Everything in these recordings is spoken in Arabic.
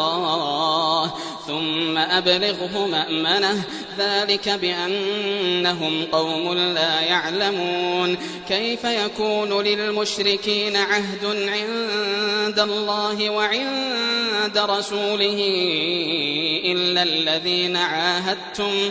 الله. ثم أبلغه مأمنه. ذلك بأنهم قوم لا يعلمون. كيف يكون للمشركين عهد عند الله وعند رسوله إلا الذين عاهدتم؟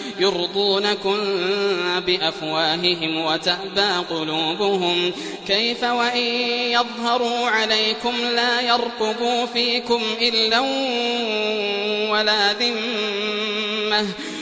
يرضونكم بأفواههم وتأبى قلوبهم كيف وإن يظهروا عليكم لا يرقبوا فيكم إلا ولا ذمة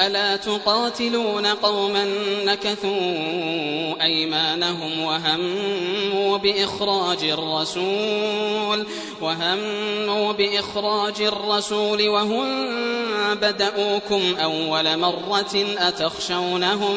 ألا تقاتلون قوما نكثوا أيمانهم وهموا بإخراج الرسول وهموا بإخراج الرسول وهم بدأوكم أول مرة أتخشونهم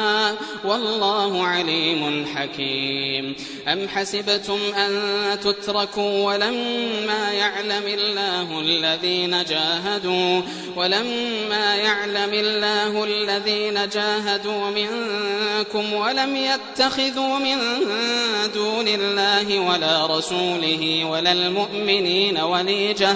والله عليم حكيم. أم حسبتم أن تتركوا ولما يعلم الله الذين جاهدوا ولما يعلم الله الذين جاهدوا منكم ولم يتخذوا من دون الله ولا رسوله ولا المؤمنين وليجة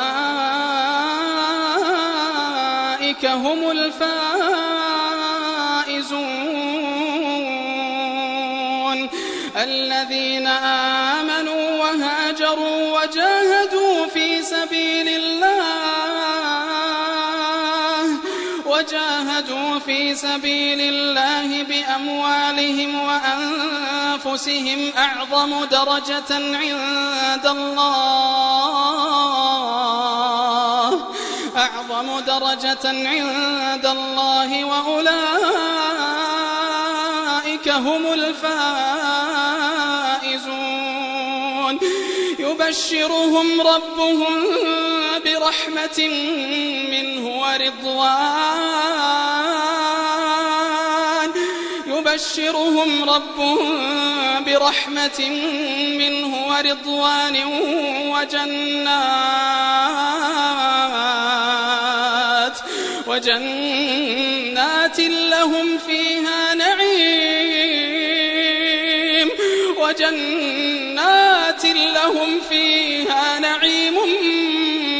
الذين آمنوا وهاجروا وجاهدوا في سبيل الله وجاهدوا في سبيل الله بأموالهم وأنفسهم أعظم درجة عند الله أعظم درجة عند الله وأولئك هم الفائزون. يبشرهم ربهم برحمة منه ورضوان. يبشرهم ربهم برحمة منه ورضوان وجنات. وجنات لهم فيها نعيم. وجنات لهم فيها نعيم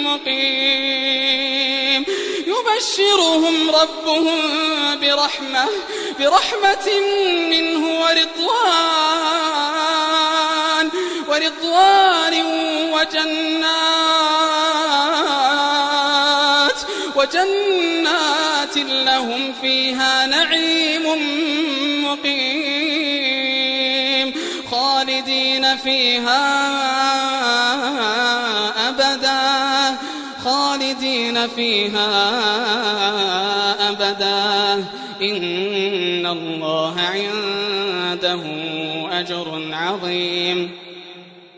مقيم. يبشرهم ربهم برحمة برحمة منه ورضوان ورضوان وجنات وجنات لهم فيها نعيم مقيم. خالدين فيها أبدا خالدين فيها أبدا. إن الله عنده أجر عظيم.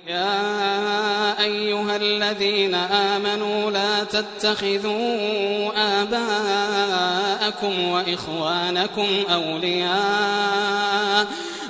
يا أيها الذين آمنوا لا تتخذوا آباءكم وإخوانكم أولياء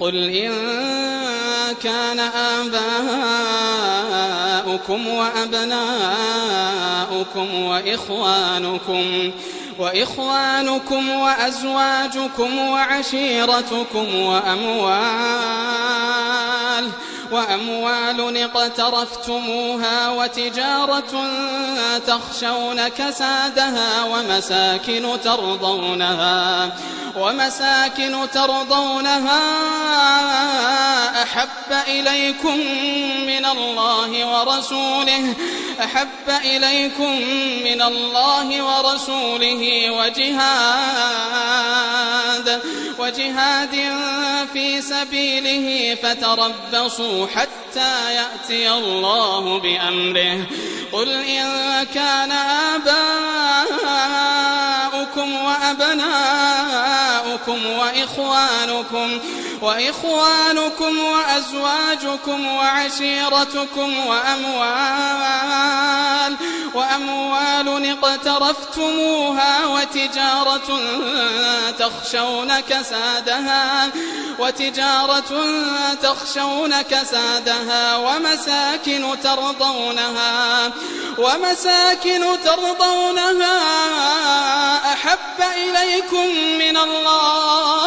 قل إن كان آباؤكم وأبناؤكم وإخوانكم وإخوانكم وأزواجكم وعشيرتكم وأموال وأموال اقترفتموها وتجارة تخشون كسادها ومساكن ترضونها ومساكن ترضونها أحب إليكم من الله ورسوله أحب إليكم من الله ورسوله وجهاد وجهاد في سبيله فتربصوا حتى يأتي الله بأمره. قل إن كان آباؤكم وأبناؤكم وإخوانكم وإخوانكم وأزواجكم وعشيرتكم وأموال وأموال اقترفتموها وتجارة تخشون كسادها وتجارة تخشون كسادها ومساكن ترضونها ومساكن ترضونها. أحب إليكم من الله.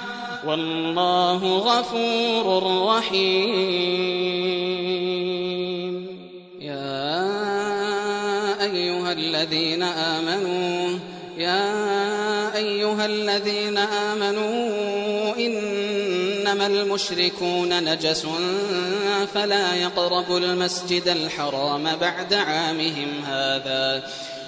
والله غفور رحيم. يا أيها الذين آمنوا يا أيها الذين آمنوا إنما المشركون نجس فلا يقربوا المسجد الحرام بعد عامهم هذا.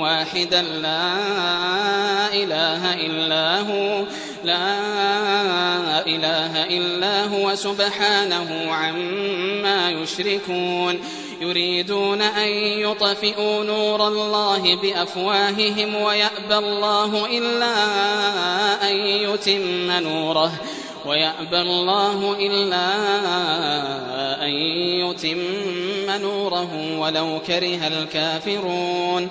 واحدا لا إله إلا هو لا إله إلا هو سبحانه عما يشركون. يريدون أن يطفئوا نور الله بأفواههم ويأبى الله إلا أن يتم نوره ويأبى الله إلا أن يتم نوره ولو كره الكافرون.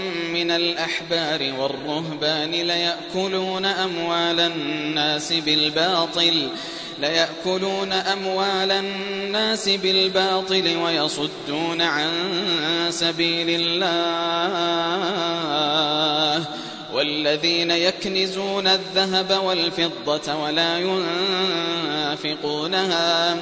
من الأحبار والرهبان ليأكلون أموال الناس بالباطل ليأكلون أموال الناس بالباطل ويصدون عن سبيل الله. والذين يكنزون الذهب والفضة ولا ينفقونها.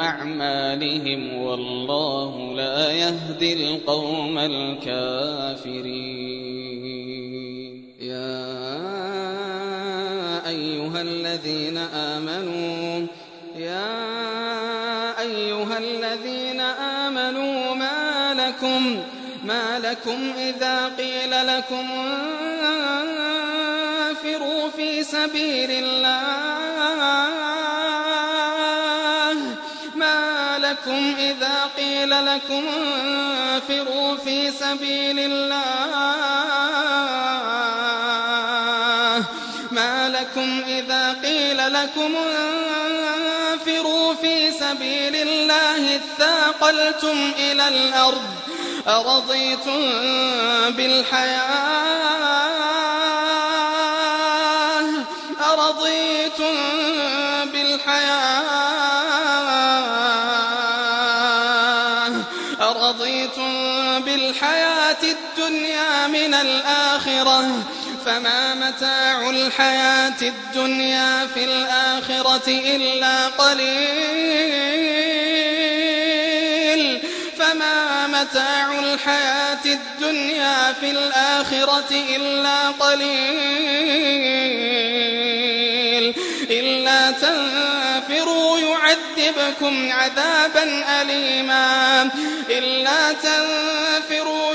أعمالهم والله لا يهدي القوم الكافرين. يا أيها الذين آمنوا يا أيها الذين آمنوا ما لكم ما لكم إذا قيل لكم انفروا في سبيل الله. لكم إذا قيل لكم انفروا في سبيل الله. ما لكم إذا قيل لكم انفروا في سبيل الله اثاقلتم إلى الأرض أرضيتم بالحياة. أرضيتم الدنيا من الآخرة فما متاع الحياة الدنيا في الآخرة إلا قليل. فما متاع الحياة الدنيا في الآخرة إلا قليل. إلا تنفروا يعذبكم عذابا أليما. إلا تنفروا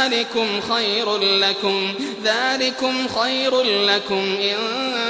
ذلكم خير لكم ذلكم خير لكم إن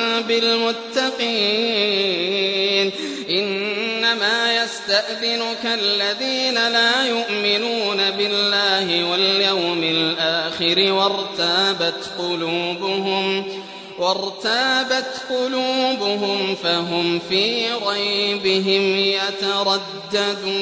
بالمتقين. إنما يستأذنك الذين لا يؤمنون بالله واليوم الآخر وارتابت قلوبهم وارتابت قلوبهم فهم في ريبهم يترددون.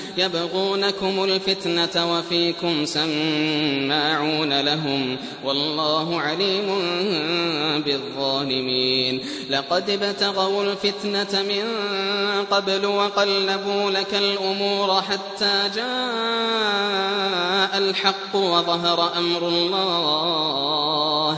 يبغونكم الفتنة وفيكم سماعون لهم والله عليم بالظالمين. لقد ابتغوا الفتنة من قبل وقلبوا لك الأمور حتى جاء الحق وظهر أمر الله.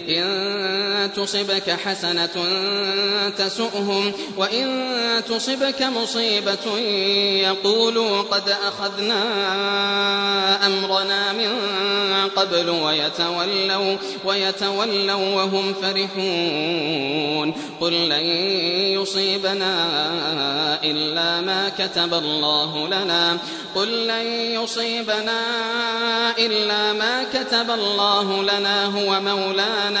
إن تصبك حسنة تسؤهم وإن تصبك مصيبة يقولوا قد أخذنا أمرنا من قبل ويتولوا ويتولوا وهم فرحون. قل لن يصيبنا إلا ما كتب الله لنا. قل لن يصيبنا إلا ما كتب الله لنا هو مولانا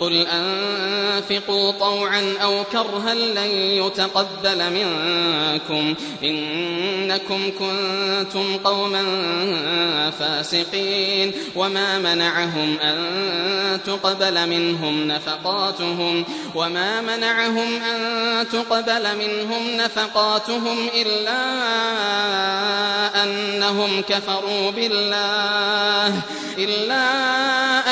قل أنفقوا طوعا أو كرها لن يتقبل منكم إنكم كنتم قوما فاسقين وما منعهم أن تقبل منهم نفقاتهم وما منعهم أن تقبل منهم نفقاتهم إلا أنهم كفروا بالله إلا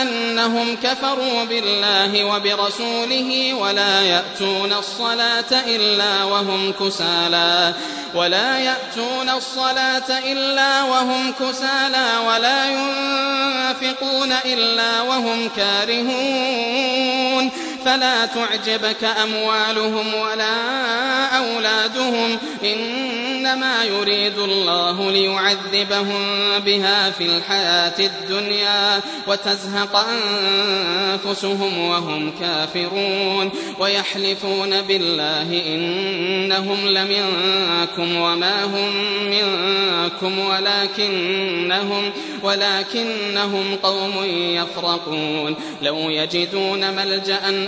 أنهم كفروا بالله وبرسوله ولا يأتون الصلاة إلا وهم كسالى. ولا يأتون الصلاة إلا وهم كسالى ولا ينفقون إلا وهم كارهون. فلا تعجبك أموالهم ولا أولادهم إنما يريد الله ليعذبهم بها في الحياة الدنيا وتزهق أنفسهم وهم كافرون ويحلفون بالله إنهم لمنكم وما هم منكم ولكنهم ولكنهم قوم يفرقون لو يجدون ملجأ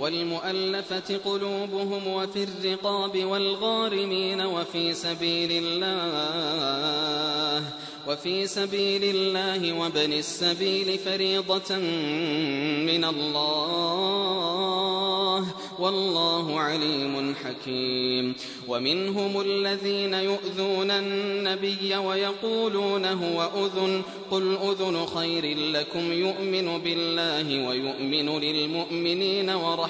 والمؤلفة قلوبهم وفي الرقاب والغارمين وفي سبيل الله وفي سبيل الله وابن السبيل فريضة من الله والله عليم حكيم. ومنهم الذين يؤذون النبي ويقولون هو أذن قل أذن خير لكم يؤمن بالله ويؤمن للمؤمنين ورحمة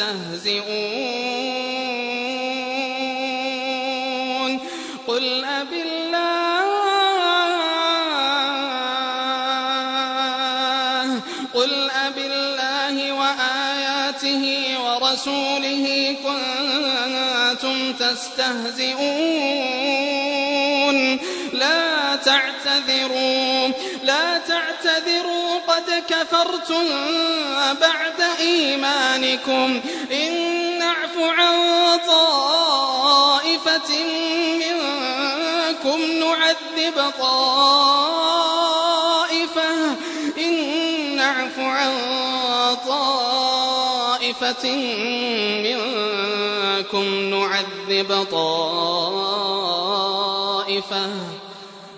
تستهزئون. قل أبالله قل أبالله وآياته ورسوله كنتم تستهزئون. لا تعتذروا. لا تعتذروا قد كفرتم بعد إيمانكم. إن نعف عن طائفة منكم نعذب طائفة. إن نعف عن طائفة منكم نعذب طائفة.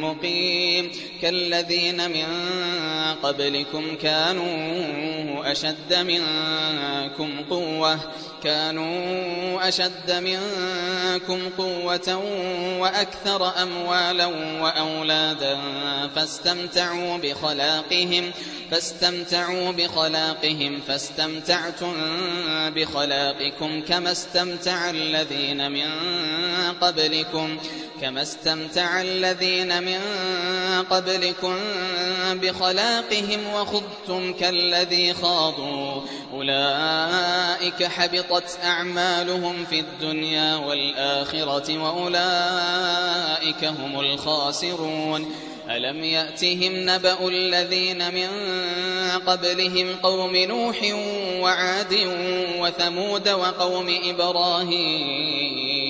مقيم. كالذين من قبلكم كانوا أشد منكم قوة كانوا أشد منكم قوة وأكثر أموالا وأولادا. فاستمتعوا بخلاقهم فاستمتعوا بخلاقهم فاستمتعتم بخلاقكم كما استمتع الذين من قبلكم كما استمتع من قبلكم بخلاقهم وخذتم كالذي خاضوا. أولئك حبطت أعمالهم في الدنيا والآخرة وأولئك هم الخاسرون. ألم يأتهم نبأ الذين من قبلهم قوم نوح وعاد وثمود وقوم إبراهيم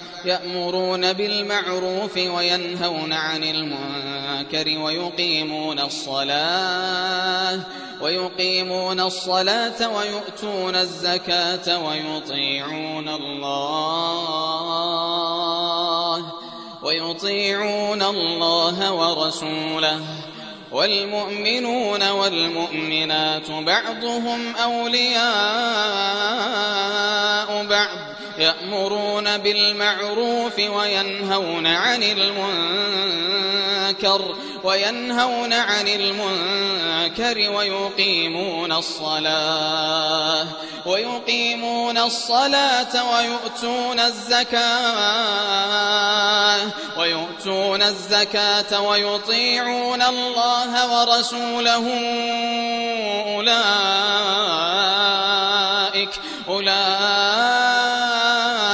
يأمرون بالمعروف وينهون عن المنكر ويقيمون الصلاة ويقيمون الصلاة ويؤتون الزكاة ويطيعون الله ويطيعون الله ورسوله والمؤمنون والمؤمنات بعضهم أولياء بعض يأمرون بالمعروف وينهون عن المنكر وينهون عن المنكر ويقيمون الصلاة ويقيمون الصلاة ويؤتون الزكاة ويؤتون الزكاة ويطيعون الله ورسوله أولئك أولئك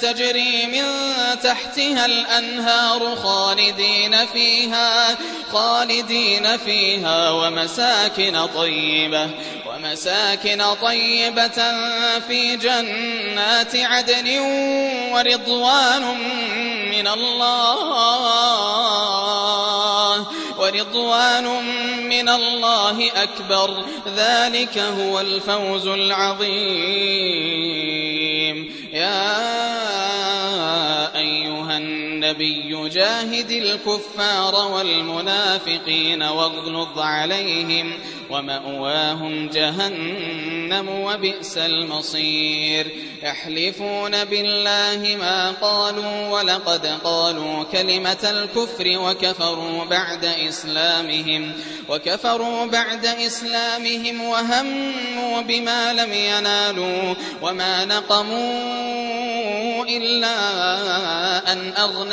تجري من تحتها الأنهار خالدين فيها خالدين فيها ومساكن طيبة ومساكن طيبة في جنات عدن ورضوان من الله ورضوان من الله أكبر ذلك هو الفوز العظيم. يا أيها النبي جاهد الكفار والمنافقين واغلظ عليهم ومأواهم جهنم وبئس المصير. يحلفون بالله ما قالوا ولقد قالوا كلمة الكفر وكفروا بعد إسلامهم وكفروا بعد إسلامهم وهموا بما لم ينالوا وما نقموا إلا أن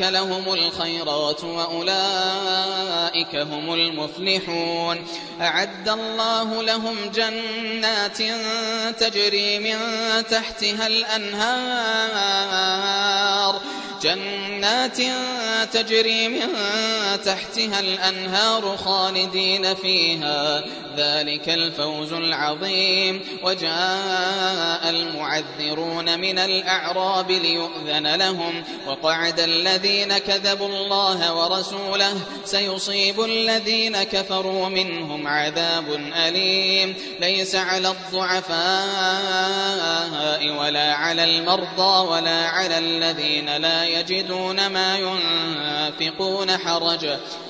لهم الخيرات وأولئك هم المفلحون. أعد الله لهم جنات تجري من تحتها الأنهار. جنات تجري من تحتها الأنهار خالدين فيها. ذلك الفوز العظيم. وجاء المعذرون من الأعراب ليؤذن لهم. وقعد الذين كذبوا الله ورسوله. سيصيب الذين كفروا منهم عذاب أليم. ليس على الضعفاء ولا على المرضى ولا على الذين لا يجدون ما ينفقون حرج.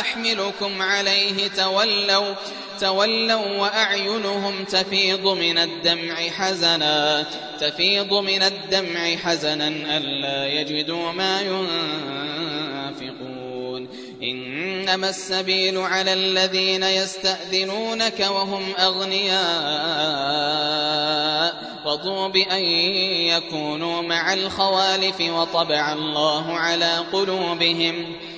أحملكم عليه تولوا تولوا وأعينهم تفيض من الدمع حزنا تفيض من الدمع حزنا ألا يجدوا ما ينفقون. إنما السبيل على الذين يستأذنونك وهم أغنياء رضوا بأن يكونوا مع الخوالف وطبع الله على قلوبهم.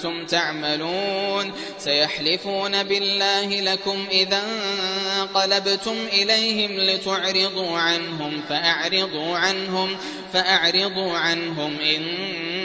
كنتم تعملون سيحلفون بالله لكم إذا انقلبتم إليهم لتعرضوا عنهم فأعرضوا عنهم فأعرضوا عنهم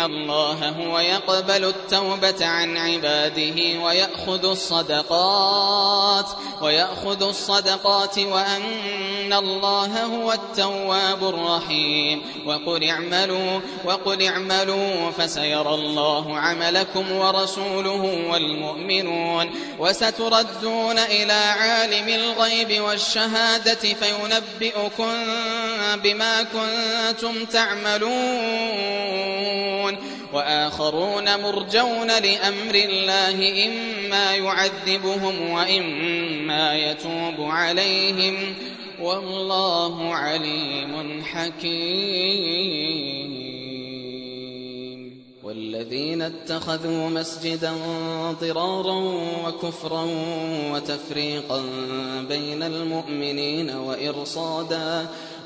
الله هو يقبل التوبة عن عباده ويأخذ الصدقات ويأخذ الصدقات وأن الله هو التواب الرحيم وقل اعملوا وقل اعملوا فسيرى الله عملكم ورسوله والمؤمنون وستردون إلى عالم الغيب والشهادة فينبئكم بما كنتم تعملون وآخرون مرجون لأمر الله إما يعذبهم وإما يتوب عليهم والله عليم حكيم. والذين اتخذوا مسجدا ضرارا وكفرا وتفريقا بين المؤمنين وإرصادا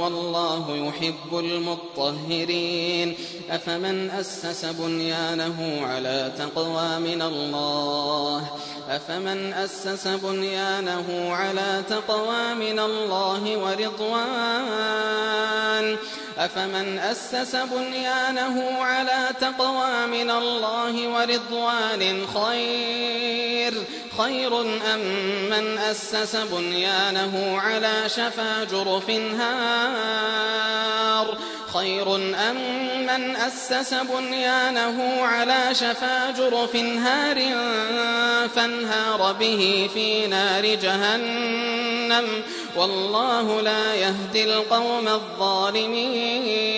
والله يحب المطهرين. أفمن أسس بنيانه على تقوى من الله؟ أفمن أسس بنيانه على تقوى من الله ورضوان؟ أفمن أسس بنيانه على تقوى من الله ورضوان خير؟ خير أم من أسس بنيانه على شفا جرف هار خير أم من أسس بنيانه على شفا جرف هار فانهار به في نار جهنم والله لا يهدي القوم الظالمين.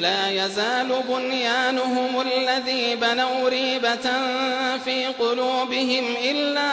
لا يزال بنيانهم الذي بنوا ريبة في قلوبهم إلا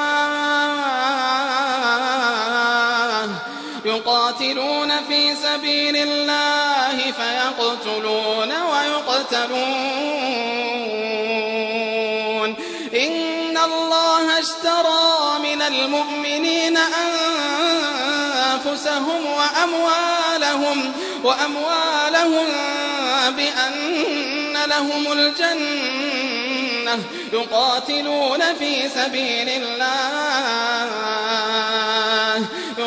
يقاتلون في سبيل الله فيقتلون ويقتلون. إن الله اشترى من المؤمنين أنفسهم وأموالهم وأموالهم بأن لهم الجنة. يقاتلون في سبيل الله.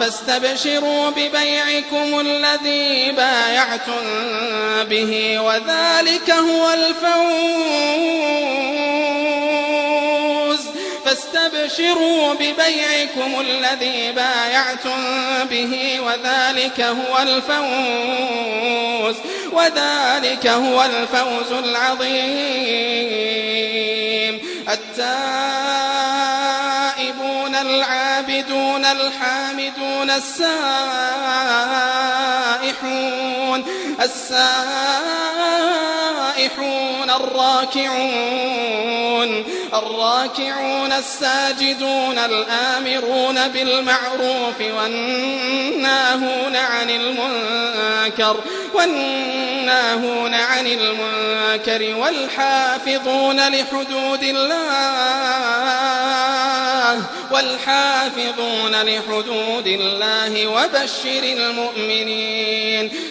فاستبشروا ببيعكم الذي بايعتم به وذلك هو الفوز. فاستبشروا ببيعكم الذي بايعتم به وذلك هو الفوز. وذلك هو الفوز العظيم. التائبون العابدون الحامدون السائحون السائحون الراكعون الراكعون الساجدون الآمرون بالمعروف والناهون عن المنكر والناهون عن المنكر والحافظون لحدود الله والحافظون لحدود الله وبشر المؤمنين.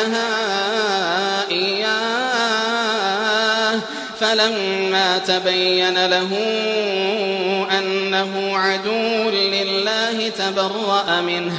وعدها إياه فلما تبين له إنه عدو لله تبرأ منه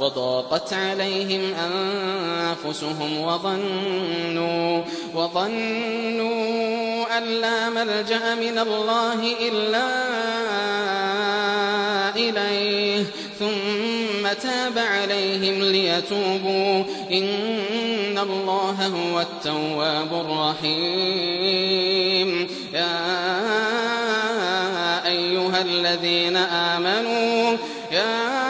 وضاقت عليهم أنفسهم وظنوا وظنوا أن لا ملجأ من الله إلا إليه. ثم تاب عليهم ليتوبوا. إن الله هو التواب الرحيم. يا أيها الذين آمنوا يا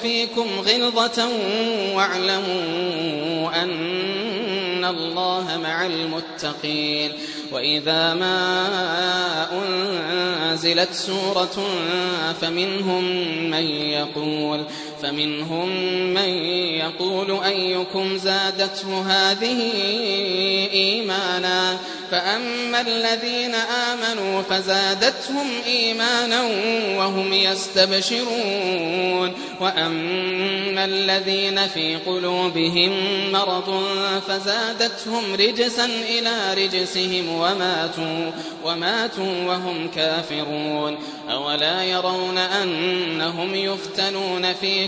فيكم غلظة واعلموا أن الله مع المتقين. وإذا ما أنزلت سورة فمنهم من يقول فمنهم من يقول أيكم زادته هذه إيمانا فأما الذين آمنوا فزادتهم إيمانا وهم يستبشرون وأما الذين في قلوبهم مرض فزادتهم رجسا إلى رجسهم وماتوا, وماتوا وهم كافرون أولا يرون أنهم يفتنون في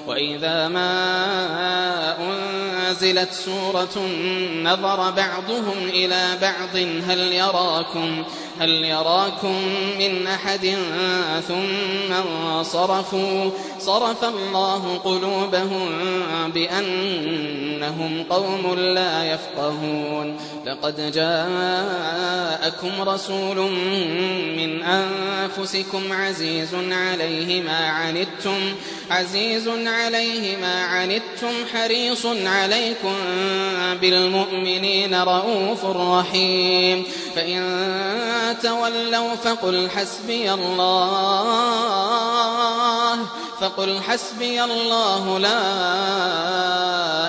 وإذا ما أنزلت سورة نظر بعضهم إلى بعض هل يراكم هل يراكم من أحد؟ ثم انصرفوا صرف الله قلوبهم بأنهم قوم لا يفقهون. لقد جاءكم رسول من أنفسكم عزيز عليه ما عنتم عزيز عليه ما عنتم حريص عليكم بالمؤمنين رؤوف رحيم فإن تولوا فقل حسبي الله فقل حسبي الله لا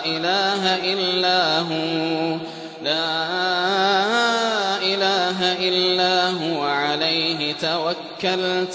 إله إلا هو لا إله إلا هو عليه توكلت